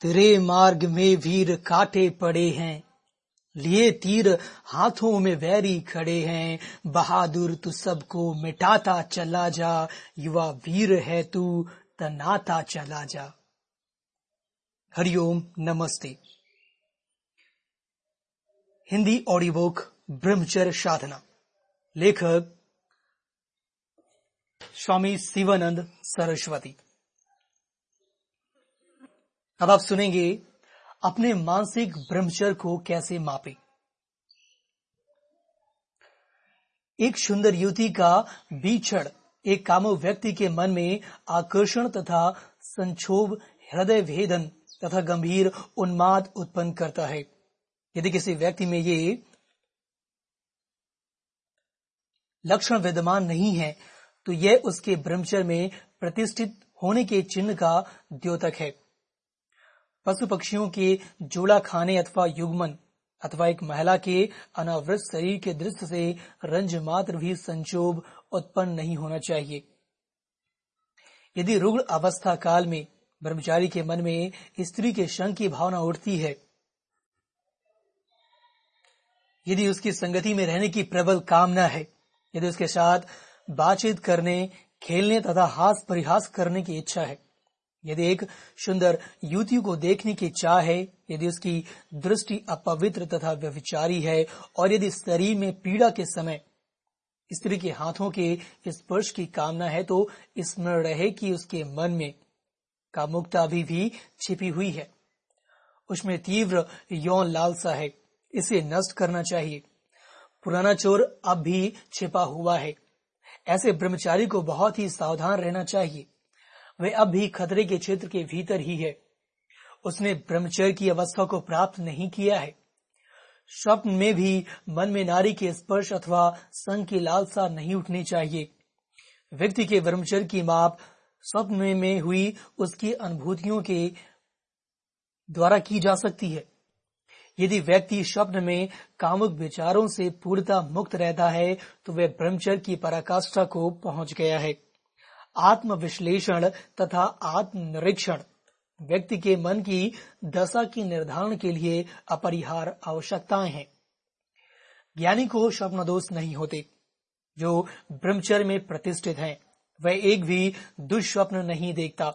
तेरे मार्ग में वीर काटे पड़े हैं। लिए तीर हाथों में वैरी खड़े हैं। बहादुर तू सबको मिटाता चला जा। युवा वीर है तू, तनाता चला जा। हरिओम, नमस्ते। हिंदी ऑडियो बुक ब्रह्मचर्य साधना। लेखक, स्वामी शिवानंद सरस्वती। अब आप सुनेंगे अपने मानसिक ब्रह्मचर्य को कैसे मापे। एक सुंदर युवती का बीछड़ एक कामो व्यक्ति के मन में आकर्षण तथा संक्षोभ, हृदय भेदन तथा गंभीर उन्माद उत्पन्न करता है। यदि किसी व्यक्ति में ये लक्षण विद्यमान नहीं है तो यह उसके ब्रह्मचर्य में प्रतिष्ठित होने के चिन्ह का द्योतक है। पशु पक्षियों के जोड़ा खाने अथवा युग्मन, अथवा एक महिला के अनावृत शरीर के दृश्य से रंज मात्र भी संक्षोभ उत्पन्न नहीं होना चाहिए। यदि रुग्ण अवस्था काल में, ब्रह्मचारी के मन में स्त्री के शंख की भावना उठती है, यदि उसकी संगति में रहने की प्रबल कामना है, यदि उसके साथ बातचीत करने, खेलने तथा हास परिहास करने की इच्छा है यदि एक सुंदर युवती को देखने की चाह है, यदि उसकी दृष्टि अपवित्र तथा व्यविचारी है, और यदि शरीर में पीड़ा के समय स्त्री के हाथों के स्पर्श की कामना है तो स्मरण रहे कि उसके मन में कामुकता अभी भी छिपी हुई है। उसमें तीव्र यौन लालसा है। इसे नष्ट करना चाहिए। पुराना चोर अब भी छिपा हुआ है। ऐसे ब्रह्मचारी को बहुत ही सावधान रहना चाहिए। वह अब भी खतरे के क्षेत्र के भीतर ही है। उसने ब्रह्मचर्य की अवस्था को प्राप्त नहीं किया है। स्वप्न में भी मन में नारी के स्पर्श अथवा संग की लालसा नहीं उठनी चाहिए। व्यक्ति के ब्रह्मचर्य की माप स्वप्न में हुई उसकी अनुभूतियों के द्वारा की जा सकती है। यदि व्यक्ति स्वप्न में कामुक विचारों से पूर्णता मुक्त रहता है तो वह ब्रह्मचर्य की पराकाष्ठा को पहुँच गया है। आत्म विश्लेषण तथा आत्म निरीक्षण व्यक्ति के मन की दशा की निर्धारण के लिए अपरिहार आवश्यकताएँ हैं। ज्ञानी को स्वप्न दोष नहीं होते। जो ब्रह्मचर्य में प्रतिष्ठित हैं, वह एक भी दुष्स्वप्न नहीं देखता।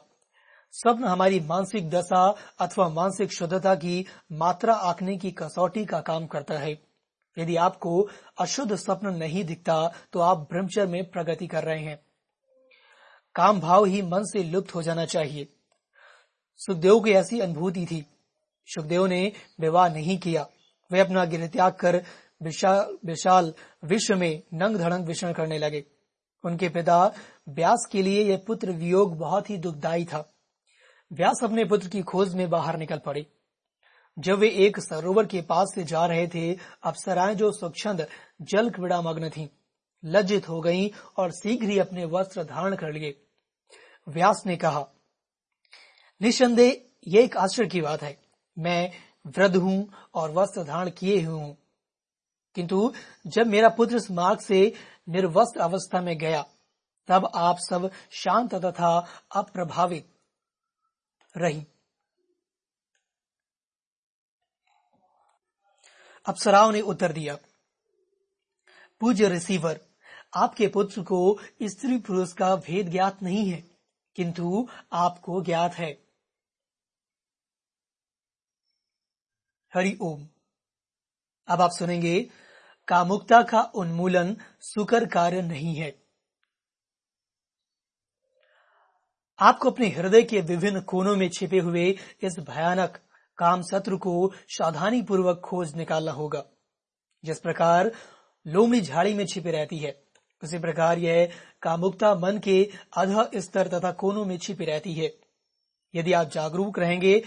स्वप्न हमारी मानसिक दशा अथवा मानसिक शुद्धता की मात्रा आंकने की कसौटी का काम करता है। यदि आपको अशुद्ध स्वप्न नहीं दिखता तो आप ब्रह्मचर्य में प्रगति कर रहे हैं। काम भाव ही मन से लुप्त हो जाना चाहिए। सुखदेव की ऐसी अनुभूति थी। सुखदेव ने विवाह नहीं किया। वे अपना गिर त्याग कर विशाल विशाल विश्व में नंग धड़ंग विषण करने लगे। उनके पिता व्यास के लिए यह पुत्र वियोग बहुत ही दुखदायी था। व्यास अपने पुत्र की खोज में बाहर निकल पड़े। जब वे एक सरोवर के पास से जा रहे थे, अप्सराएँ जो स्वच्छंद जल क्रीड़ा मग्न थी। लज्जित हो गईं और शीघ्र ही अपने वस्त्र धारण कर लिए। व्यास ने कहा निसंदेह ये एक आश्चर्य की बात है। मैं वृद्ध हूँ और वस्त्र धारण किए हुए हूँ। किंतु जब मेरा पुत्र इस मार्ग से निर्वस्त्र अवस्था में गया, तब आप सब शांत तथा अप्रभावित रही। अप्सराओं ने उत्तर दिया, पूज्य रिसीवर आपके पुत्र को स्त्री पुरुष का भेद ज्ञात नहीं है, किंतु आपको ज्ञात है। हरि ओम। अब आप सुनेंगे, कामुकता का उन्मूलन सुकर कार्य नहीं है। आपको अपने हृदय के विभिन्न कोनों में छिपे हुए इस भयानक काम सत्र को सावधानी पूर्वक खोज निकालना होगा। जिस प्रकार लोमड़ी झाड़ी में छिपे रहती है उसी प्रकार यह कामुकता मन के अध स्तर तथा कोनों में छिपी रहती है। यदि आप जागरूक रहेंगे,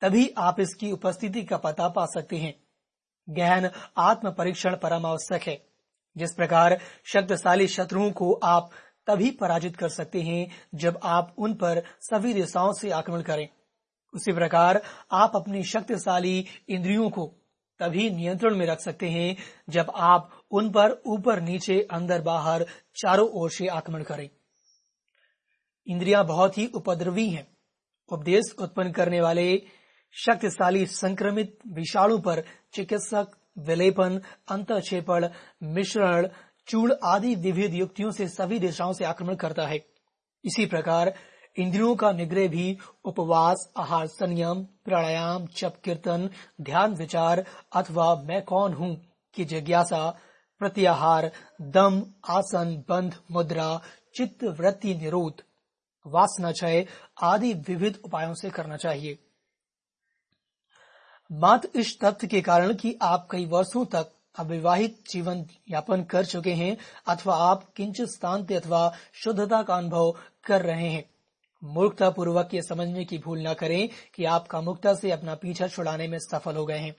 तभी आप इसकी उपस्थिति का पता पा सकते हैं। गहन आत्म परीक्षण परम आवश्यक है। जिस प्रकार शक्तिशाली शत्रुओं को आप तभी पराजित कर सकते हैं, जब आप उन पर सभी दिशाओं से आक्रमण करें। उसी प्रकार आप अपनी शक्तिशाली इंद्रियों को तभी नियंत्रण में रख सकते हैं जब आप उन पर ऊपर नीचे अंदर बाहर चारों ओर से आक्रमण करें। इंद्रियाँ बहुत ही उपद्रवी हैं। उपदेश उत्पन्न करने वाले शक्तिशाली संक्रमित विषाणु पर चिकित्सक, विलेपन, अंतक्षेपण, मिश्रण चूड़ आदि विविध युक्तियों से सभी दिशाओं से आक्रमण करता है। इसी प्रकार इंद्रियों का निग्रह भी, उपवास, आहार संयम, प्राणायाम चप कीर्तन, ध्यान, विचार, अथवा मैं कौन हूँ की जिज्ञासा, प्रत्याहार, दम, आसन, बंध, मुद्रा, चित्त, वृत्ति, निरोध, वासना, क्षय आदि विविध उपायों से करना चाहिए। मात्र इस तथ्य के कारण कि आप कई वर्षों तक अविवाहित जीवन यापन कर चुके हैं अथवा आप किंचित स्थान अथवा शुद्धता का अनुभव कर रहे हैं। मूर्खता पूर्वक ये समझने की भूल न करें कि आप कामुकता से अपना पीछा छुड़ाने में सफल हो गए हैं।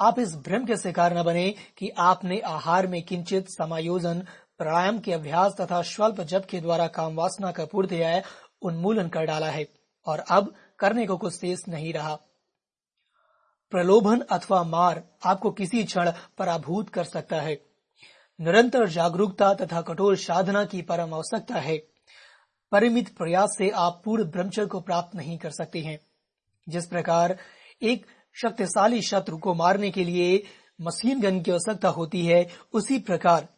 आप इस भ्रम के शिकार न बने कि आपने आहार में किंचित समायोजन, प्राणायाम के अभ्यास तथा स्वल्प जप के द्वारा काम वासना का पूर्ति उन्मूलन कर डाला है और अब करने को कुछ शेष नहीं रहा। प्रलोभन अथवा मार आपको किसी क्षण पराभूत कर सकता है। निरंतर जागरूकता तथा कठोर साधना की परम आवश्यकता है। परिमित प्रयास से आप पूर्ण ब्रह्मचर्य को प्राप्त नहीं कर सकते हैं। जिस प्रकार एक शक्तिशाली शत्रु को मारने के लिए मशीन गन की आवश्यकता होती है, उसी प्रकार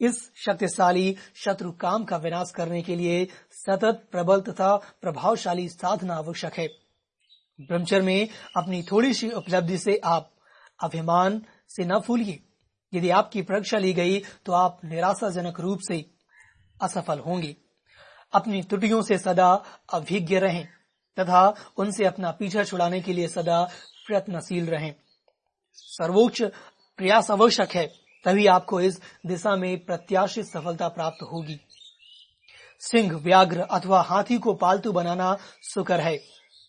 इस शक्तिशाली शत्रु काम का विनाश करने के लिए सतत, प्रबल तथा प्रभावशाली साधना आवश्यक है। ब्रह्मचर्य में अपनी थोड़ी सी उपलब्धि से आप अभिमान से न फूलिए। यदि आपकी परीक्षा ली गई तो आप निराशाजनक रूप से असफल होंगे। अपनी त्रुटियों से सदा अभिज्ञ रहें तथा उनसे अपना पीछा छुड़ाने के लिए सदा प्रयत्नशील रहें। सर्वोच्च प्रयास आवश्यक है, तभी आपको इस दिशा में प्रत्याशित सफलता प्राप्त होगी। सिंह, व्याघ्र अथवा हाथी को पालतू बनाना सुकर है।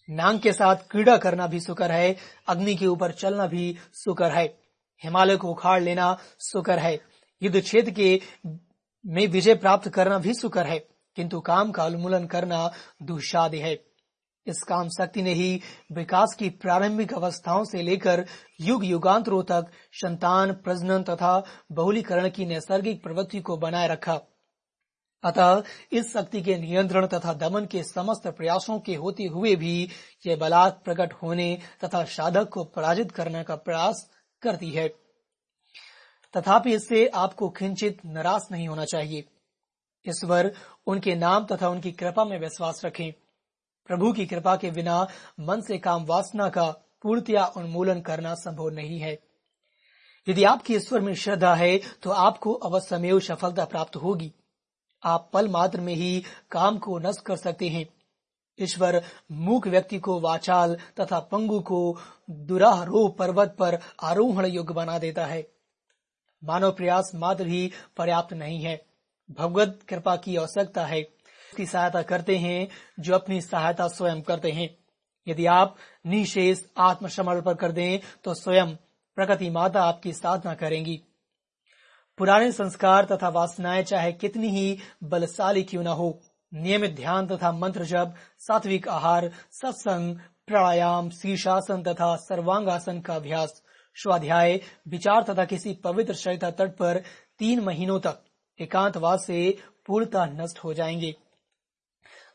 नांग के साथ क्रीड़ा करना भी सुकर है। अग्नि के ऊपर चलना भी सुकर है। हिमालय को उखाड़ लेना सुकर है। युद्ध क्षेत्र के में विजय प्राप्त करना भी सुकर है। किंतु काम का उन्मूलन करना दुशाद है। इस काम शक्ति ने ही विकास की प्रारंभिक अवस्थाओं से लेकर युग युगांतरों तक संतान, प्रजनन तथा बहुलीकरण की नैसर्गिक प्रवृत्ति को बनाए रखा। अतः इस शक्ति के नियंत्रण तथा दमन के समस्त प्रयासों के होते हुए भी ये बलात् प्रकट होने तथा साधक को पराजित करने का प्रयास करती है। तथापि इससे आपको खिंचित निराश नहीं होना चाहिए। ईश्वर उनके नाम तथा उनकी कृपा में विश्वास रखें। प्रभु की कृपा के बिना मन से काम वासना का पूर्तिया उन्मूलन करना संभव नहीं है। यदि आपकी ईश्वर में श्रद्धा है तो आपको अवश्यमेव सफलता प्राप्त होगी। आप पल मात्र में ही काम को नष्ट कर सकते हैं। ईश्वर मूक व्यक्ति को वाचाल तथा पंगु को दुरारोह पर्वत पर आरोहण योग्य बना देता है। मानव प्रयास मात्र ही पर्याप्त नहीं है। भगवत कृपा की आवश्यकता है। की सहायता करते हैं, जो अपनी सहायता स्वयं करते हैं। यदि आप निशेष आत्मसमर्पण कर दें तो स्वयं प्रकृति माता आपकी साधना करेंगी। पुराने संस्कार तथा वासनाएँ चाहे कितनी ही बलशाली क्यों न हो, नियमित ध्यान तथा मंत्र जब सात्विक आहार, सत्संग, प्राणायाम, शीर्षासन तथा सर्वांगासन का अभ्यास, स्वाध्याय, विचार तथा किसी पवित्र शैता तट पर तीन महीनों तक। एकांतवास से पूर्णता नष्ट हो जाएँगे।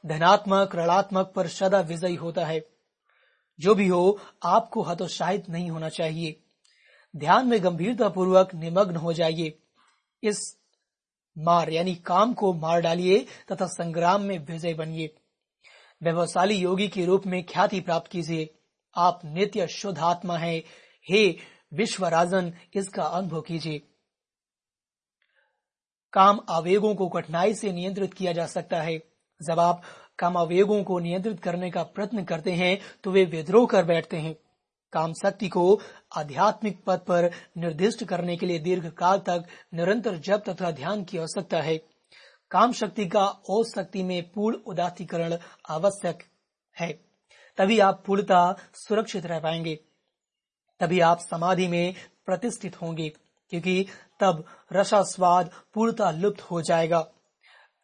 धनात्मक, ऋणात्मक पर सदा विजयी होता है। जो भी हो, आपको हतोत्साहित नहीं होना चाहिए। ध्यान में गंभीरता पूर्वक निमग्न हो जाइए। इस मार, यानी काम को मार डालिए तथा संग्राम में विजय बनिए। व्यवसायी योगी के रूप में ख्याति प्राप्त कीजिए। आप नित्य शुद्ध आत्मा है। हे विश्व राजन इसका अनुभव कीजिए। काम आवेगों को कठिनाई से नियंत्रित किया जा सकता है। जब आप काम आवेगों को नियंत्रित करने का प्रयत्न करते हैं तो वे विद्रोह कर बैठते हैं। काम शक्ति को आध्यात्मिक पद पर निर्दिष्ट करने के लिए दीर्घ काल तक निरंतर जप तथा ध्यान की आवश्यकता है। काम शक्ति का ओस शक्ति में पूर्ण उदासीकरण आवश्यक है। तभी आप पूर्णता सुरक्षित रह पाएँगे। तभी आप समाधि में प्रतिष्ठित होंगे। क्योंकि तब रसा स्वाद पूर्णता लुप्त हो जाएगा।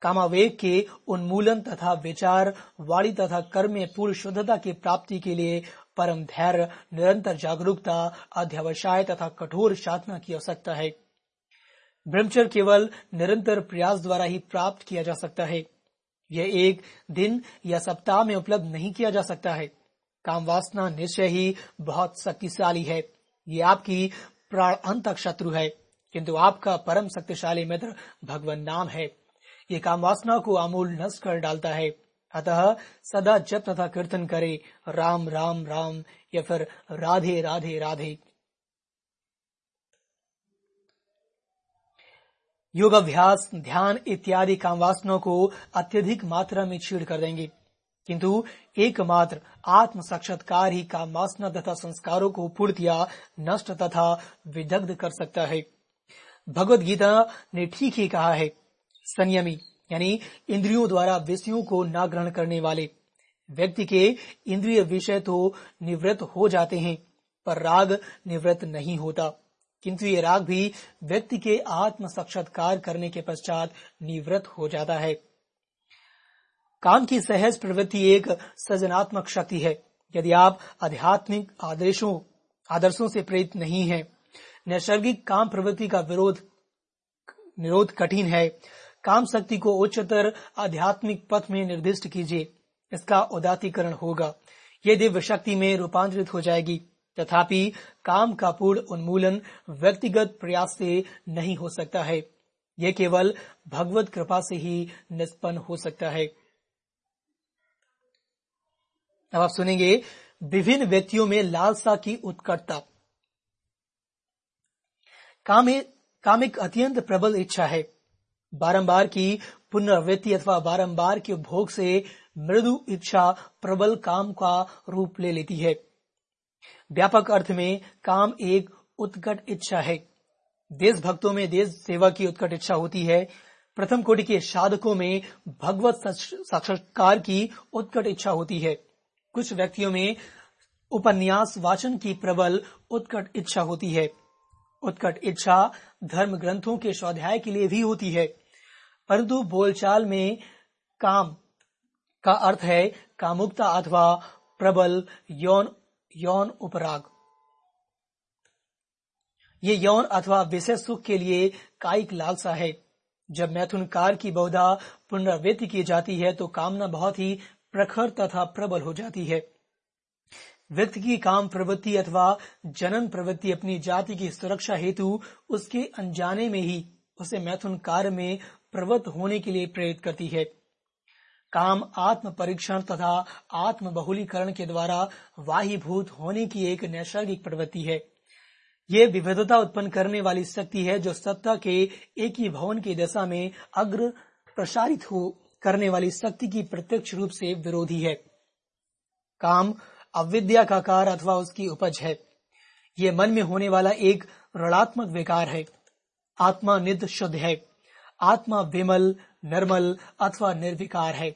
कामावेग के उन्मूलन तथा विचार, वाणी तथा कर्म में पूर्ण शुद्धता की प्राप्ति के लिए परम धैर्य, निरंतर जागरूकता, अध्यवसाय तथा कठोर साधना की आवश्यकता है। ब्रह्मचर्य केवल निरंतर प्रयास द्वारा ही प्राप्त किया जा सकता है। यह एक दिन या सप्ताह में उपलब्ध नहीं किया जा सकता है। काम वासना निश्चय ही बहुत शक्तिशाली है। ये आपकी प्राण अंतक शत्रु है, किंतु आपका परम शक्तिशाली मित्र भगवान नाम है। ये काम वासना को अमूल नष्ट कर डालता है। अतः सदा जप तथा कीर्तन करे। राम राम राम, या फिर राधे राधे राधे। योग अभ्यास ध्यान इत्यादि काम वासनों को अत्यधिक मात्रा में छीड़ कर देंगे। किंतु एकमात्र आत्म साक्षात्कार ही काम वासना तथा संस्कारों को पूर्तिया नष्ट तथा विदग्ध कर सकता है। भगवत गीता ने ठीक ही कहा है, संयमी, यानी इंद्रियों द्वारा विषयों को न ग्रहण करने वाले व्यक्ति के इंद्रिय विषय तो निवृत्त हो जाते हैं, पर राग निवृत्त नहीं होता। किंतु ये राग भी व्यक्ति के आत्म साक्षात्कार करने के पश्चात निवृत्त हो जाता है। काम की सहज प्रवृत्ति एक सृजनात्मक शक्ति है। यदि आप आध्यात्मिक आदेशों, आदर्शों से प्रेरित नहीं हैं, नैसर्गिक काम प्रवृत्ति का विरोध, निरोध कठिन है। काम शक्ति को उच्चतर आध्यात्मिक पथ में निर्दिष्ट कीजिए। इसका उदातीकरण होगा। ये दिव्य शक्ति में रूपांतरित हो जाएगी। तथापि काम का पूर्ण उन्मूलन व्यक्तिगत प्रयास से नहीं हो सकता है। यह केवल भगवत कृपा से ही निष्पन्न हो सकता है। अब आप सुनेंगे विभिन्न व्यक्तियों में लालसा की उत्कटता। काम काम एक अत्यंत प्रबल इच्छा है। बारंबार की पुनरावृत्ति अथवा बारंबार के भोग से मृदु इच्छा प्रबल काम का रूप ले लेती है। व्यापक अर्थ में काम एक उत्कट इच्छा है। देश भक्तों में देश सेवा की उत्कट इच्छा होती है। प्रथम कोटि के साधकों में भगवत साक्षात्कार की उत्कट इच्छा होती है। कुछ व्यक्तियों में उपन्यास वाचन की प्रबल उत्कट इच्छा होती है। उत्कट इच्छा धर्म ग्रंथों के स्वाध्याय के लिए भी होती है। परंतु बोलचाल में काम का अर्थ है कामुकता अथवा प्रबल यौन यौन उपराग। ये यौन अथवा विशेष सुख के लिए कायिक लालसा है। जब मैथुन कार की बहुधा पुनरावृत्ति की जाती है तो कामना बहुत ही प्रखर तथा प्रबल हो जाती है। व्यक्ति की काम प्रवृत्ति अथवा जनन प्रवृत्ति अपनी जाति की सुरक्षा हेतु उसके अनजाने में ही उसे मैथुन कार्य में प्रवृत्त होने के लिए प्रेरित करती है। काम आत्म परीक्षण तथा आत्म बहुलीकरण के द्वारा वाहीभूत होने की एक नैसर्गिक प्रवृत्ति है। ये विविधता उत्पन्न करने वाली शक्ति है जो सत्ता के एक ही भवन की दशा में अग्र प्रसारित हो करने वाली शक्ति की प्रत्यक्ष रूप से विरोधी है। काम अविद्या का कार अथवा उसकी उपज है। ये मन में होने वाला एक ऋणात्मक विकार है। आत्मा निध शुद्ध है। आत्मा विमल, निर्मल अथवा निर्विकार है।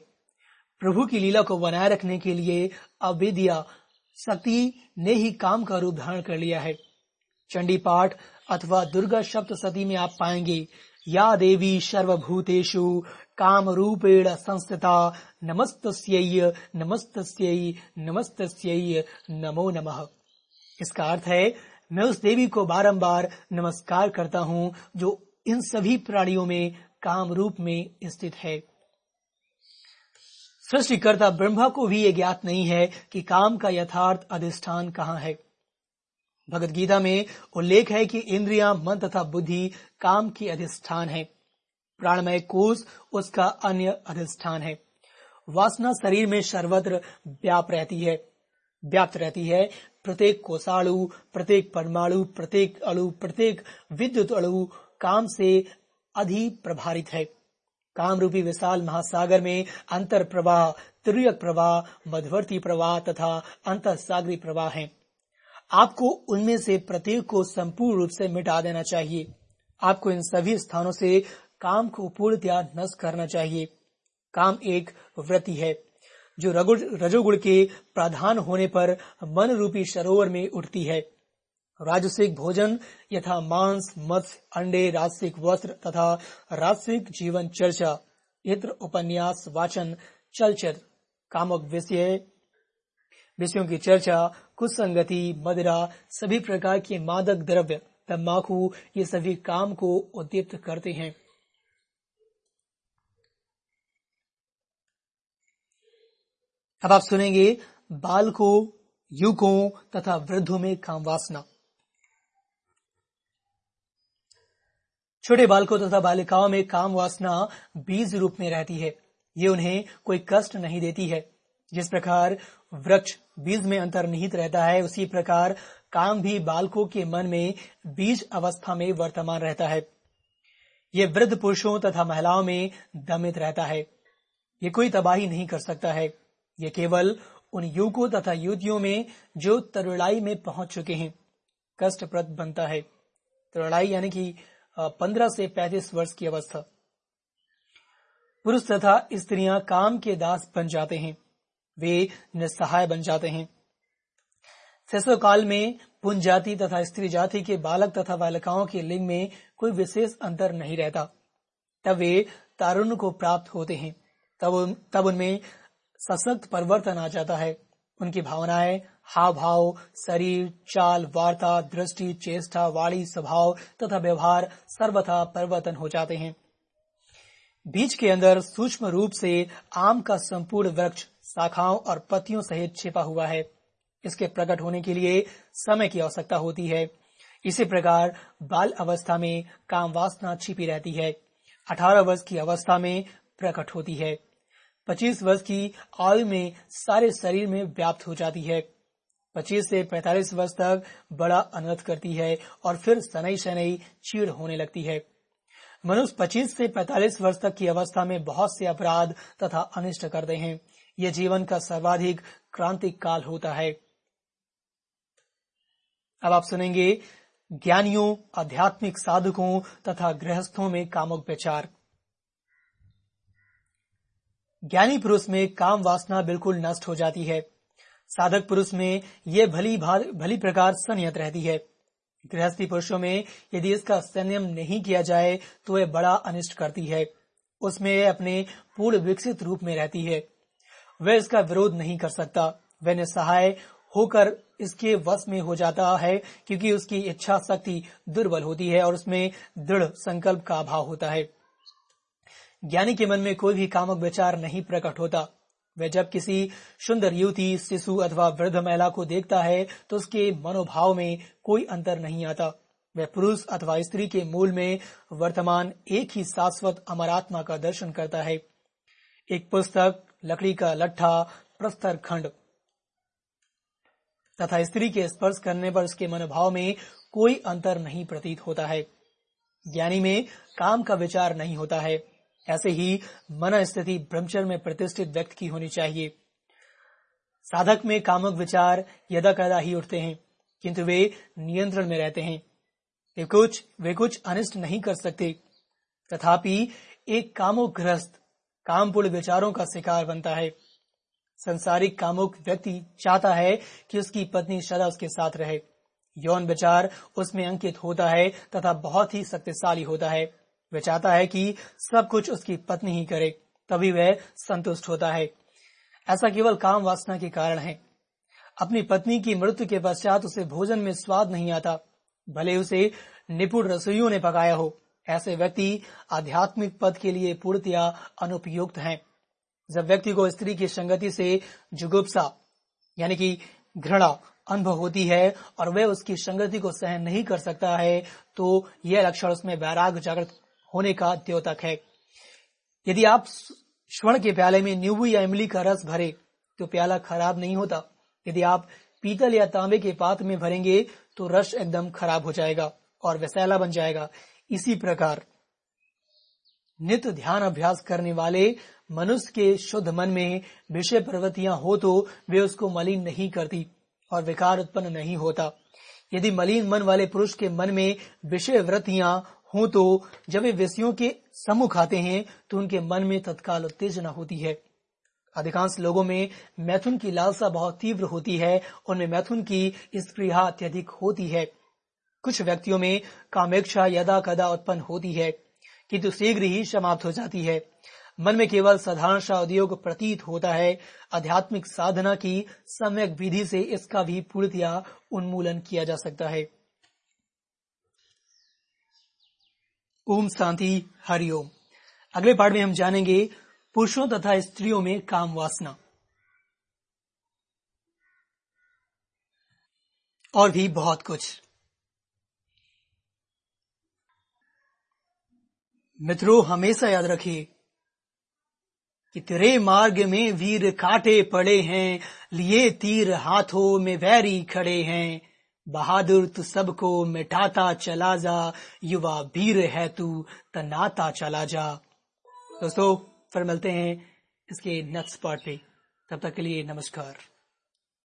प्रभु की लीला को बनाए रखने के लिए अविद्या शक्ति ने ही काम का रूप धारण कर लिया है। चंडी पाठ अथवा दुर्गा शब्द सती में आप पाएँगे या देवी सर्वभूतेषु काम रूपेण संस्थिता। नमस्त नमस्त नमस्त नमो नमः। इसका अर्थ है, मैं उस देवी को बारंबार नमस्कार करता हूँ, जो इन सभी प्राणियों में काम रूप में स्थित है। सृष्टिकर्ता ब्रह्मा को भी यह ज्ञात नहीं है कि काम का यथार्थ अधिष्ठान कहाँ है। भगत गीता में उल्लेख है कि इंद्रिया, मन तथा बुद्धि काम की अधिष्ठान है। प्राणमय कोष उसका अन्य अधिष्ठान है। वासना शरीर में सर्वत्र व्याप रहती है। व्याप्त रहती है। प्रत्येक कोषाणु, प्रत्येक परमाणु, प्रत्येक अणु, प्रत्येक विद्युत अणु काम से अधि प्रभारित है। काम रूपी विशाल महासागर में अंतर प्रवाह त्रियक प्रवाह, मध्यवर्ती प्रवाह तथा अंतर सागरी प्रवाह है। आपको उनमें से प्रत्येक को संपूर्ण रूप से मिटा देना चाहिए। आपको इन सभी स्थानों से काम को पूर्णतया नष्ट करना चाहिए। काम एक व्रति है, जो रजोगुण के प्राधान होने पर मन रूपी सरोवर में उठती है। राजसिक भोजन यथा मांस, मत्स्य, अंडे, राजसिक वस्त्र तथा राजसिक जीवन चर्चा, इत्र, उपन्यास, वाचन, चलचित्र, कामक विषय विषयों की चर्चा कुसंगति मदिरा, सभी प्रकार के मादक द्रव्य तम्बाकू ये सभी काम को उद्दीप्त करते हैं। अब आप सुनेंगे बाल को युवकों तथा वृद्धों में काम वासना। छोटे बालकों तथा बालिकाओं में काम वासना बीज रूप में रहती है। ये उन्हें कोई कष्ट नहीं देती है। जिस प्रकार वृक्ष बीज में अंतर्निहित रहता है, उसी प्रकार काम भी बालकों के मन में बीज अवस्था में वर्तमान रहता है। ये वृद्ध पुरुषों तथा महिलाओं में दमित रहता है। ये कोई तबाही नहीं कर सकता है। ये केवल उन युवकों तथा युवतियों में जो तरुणाई में पहुँच चुके हैं, कष्टप्रद बनता है। तरुणाई यानी कि पंद्रह से पैंतीस वर्ष की अवस्था। पुरुष तथा स्त्रियाँ काम के दास बन जाते हैं। वे निस्सहाय बन जाते हैं। शैशव काल में पुन जाति तथा स्त्री जाति के बालक तथा बालिकाओं के लिंग में कोई विशेष अंतर नहीं रहता। तब वे तारुण्य को प्राप्त होते हैं। तब उन, तब उनमें सशक्त परिवर्तन आ जाता है। उनकी भावनाएँ हाव भाव शरीर चाल वार्ता दृष्टि चेष्टा वाणी स्वभाव तथा व्यवहार सर्वथा परिवर्तन हो जाते हैं। बीज के अंदर सूक्ष्म रूप से आम का संपूर्ण वृक्ष शाखाओं और पत्तियों सहित छिपा हुआ है। इसके प्रकट होने के लिए समय की आवश्यकता होती है। इसी प्रकार बाल अवस्था में काम वासना छिपी रहती है। अठारह वर्ष की अवस्था में प्रकट होती है। पच्चीस वर्ष की आयु में सारे शरीर में व्याप्त हो जाती है। पच्चीस से पैतालीस वर्ष तक बड़ा अनर्थ करती है और फिर शनई शनई चीड़ होने लगती है। मनुष्य पच्चीस से पैतालीस वर्ष तक की अवस्था में बहुत से अपराध तथा अनिष्ट करते हैं। यह जीवन का सर्वाधिक क्रांतिक काल होता है। अब आप सुनेंगे ज्ञानियों, आध्यात्मिक साधकों तथा गृहस्थों में कामुक विचार ज्ञानी पुरुष में काम वासना बिल्कुल नष्ट हो जाती है। साधक पुरुष में यह भली भली प्रकार संयत रहती है। गृहस्थी पुरुषों में यदि इसका संयम नहीं किया जाए तो यह बड़ा अनिष्ट करती है। उसमें अपने पूर्ण विकसित रूप में रहती है। वह इसका विरोध नहीं कर सकता। वह निस्सहाय होकर इसके वश में हो जाता है, क्योंकि उसकी इच्छा शक्ति दुर्बल होती है और उसमें दृढ़ संकल्प का अभाव होता है। ज्ञानी के मन में कोई भी कामक विचार नहीं प्रकट होता। वह जब किसी सुंदर युवती, शिशु अथवा वृद्ध महिला को देखता है तो उसके मनोभाव में कोई अंतर नहीं आता। वह पुरुष अथवा स्त्री के मूल में वर्तमान एक ही शाश्वत अमरात्मा का दर्शन करता है। एक पुस्तक लकड़ी का लट्ठा, प्रस्तर खंड। तथा स्त्री के स्पर्श करने पर उसके मनोभाव में कोई अंतर नहीं प्रतीत होता है। ज्ञानी में काम का विचार नहीं होता है। ऐसे ही मन स्थिति ब्रह्मचर्य में प्रतिष्ठित व्यक्ति की होनी चाहिए। साधक में कामक विचार यदा कदा ही उठते हैं, किंतु वे नियंत्रण में रहते हैं। वे कुछ वे कुछ अनिष्ट नहीं कर सकते। तथापि एक कामोग्रस्त कामपूर्ण विचारों का शिकार बनता है। संसारिक कामुक व्यक्ति चाहता है कि उसकी पत्नी सदा उसके साथ रहे। यौन विचार उसमें अंकित होता है तथा बहुत ही शक्तिशाली होता है। वह चाहता है कि सब कुछ उसकी पत्नी ही करे, तभी वह संतुष्ट होता है। ऐसा केवल काम वासना के कारण है। अपनी पत्नी की मृत्यु के पश्चात उसे भोजन में स्वाद नहीं आता, भले उसे निपुण रसोइयों ने पकाया हो। ऐसे व्यक्ति आध्यात्मिक पद के लिए पूर्णतया अनुपयुक्त हैं। जब व्यक्ति को स्त्री की संगति से जुगुप्सा, यानी कि घृणा अनुभव होती है और वह उसकी संगति को सहन नहीं कर सकता है तो यह लक्षण उसमें वैराग जागृत होने का द्योतक है। यदि आप स्वर्ण के प्याले में नींबू या इमली का रस भरे तो प्याला खराब नहीं होता। यदि आप पीतल या तांबे के पात्र में भरेंगे तो रस एकदम खराब हो जाएगा और वैसैला बन जाएगा। इसी प्रकार नित्य ध्यान अभ्यास करने वाले मनुष्य के शुद्ध मन में विषय प्रवृत्तियाँ हो तो वे उसको मलिन नहीं करती और विकार उत्पन्न नहीं होता। यदि मलिन मन वाले पुरुष के मन में विषय वृत्तियाँ हो तो जब वे विषयों के सम्मुख आते हैं तो उनके मन में तत्काल उत्तेजना होती है। अधिकांश लोगों में मैथुन की लालसा बहुत तीव्र होती है, उनमें मैथुन की स्प्रिया अत्यधिक होती है। कुछ व्यक्तियों में कामेक्षा यदा कदा उत्पन्न होती है, किंतु शीघ्र ही समाप्त हो जाती है। मन में केवल साधारण सा उद्योग प्रतीत होता है। आध्यात्मिक साधना की सम्यक विधि से इसका भी पूर्णतया उन्मूलन किया जा सकता है। ओम शांति हरिओम अगले पाठ में हम जानेंगे पुरुषों तथा स्त्रियों में काम वासना। और भी बहुत कुछ। मित्रों, हमेशा याद रखिए कि तेरे मार्ग में वीर काटे पड़े हैं, लिए तीर हाथों में वैरी खड़े हैं। बहादुर, तू सबको मिटाता चला जा, युवा वीर है तू, तनाता चला जा। दोस्तों, फिर मिलते हैं इसके नेक्स्ट पार्ट पे। तब तक के लिए नमस्कार।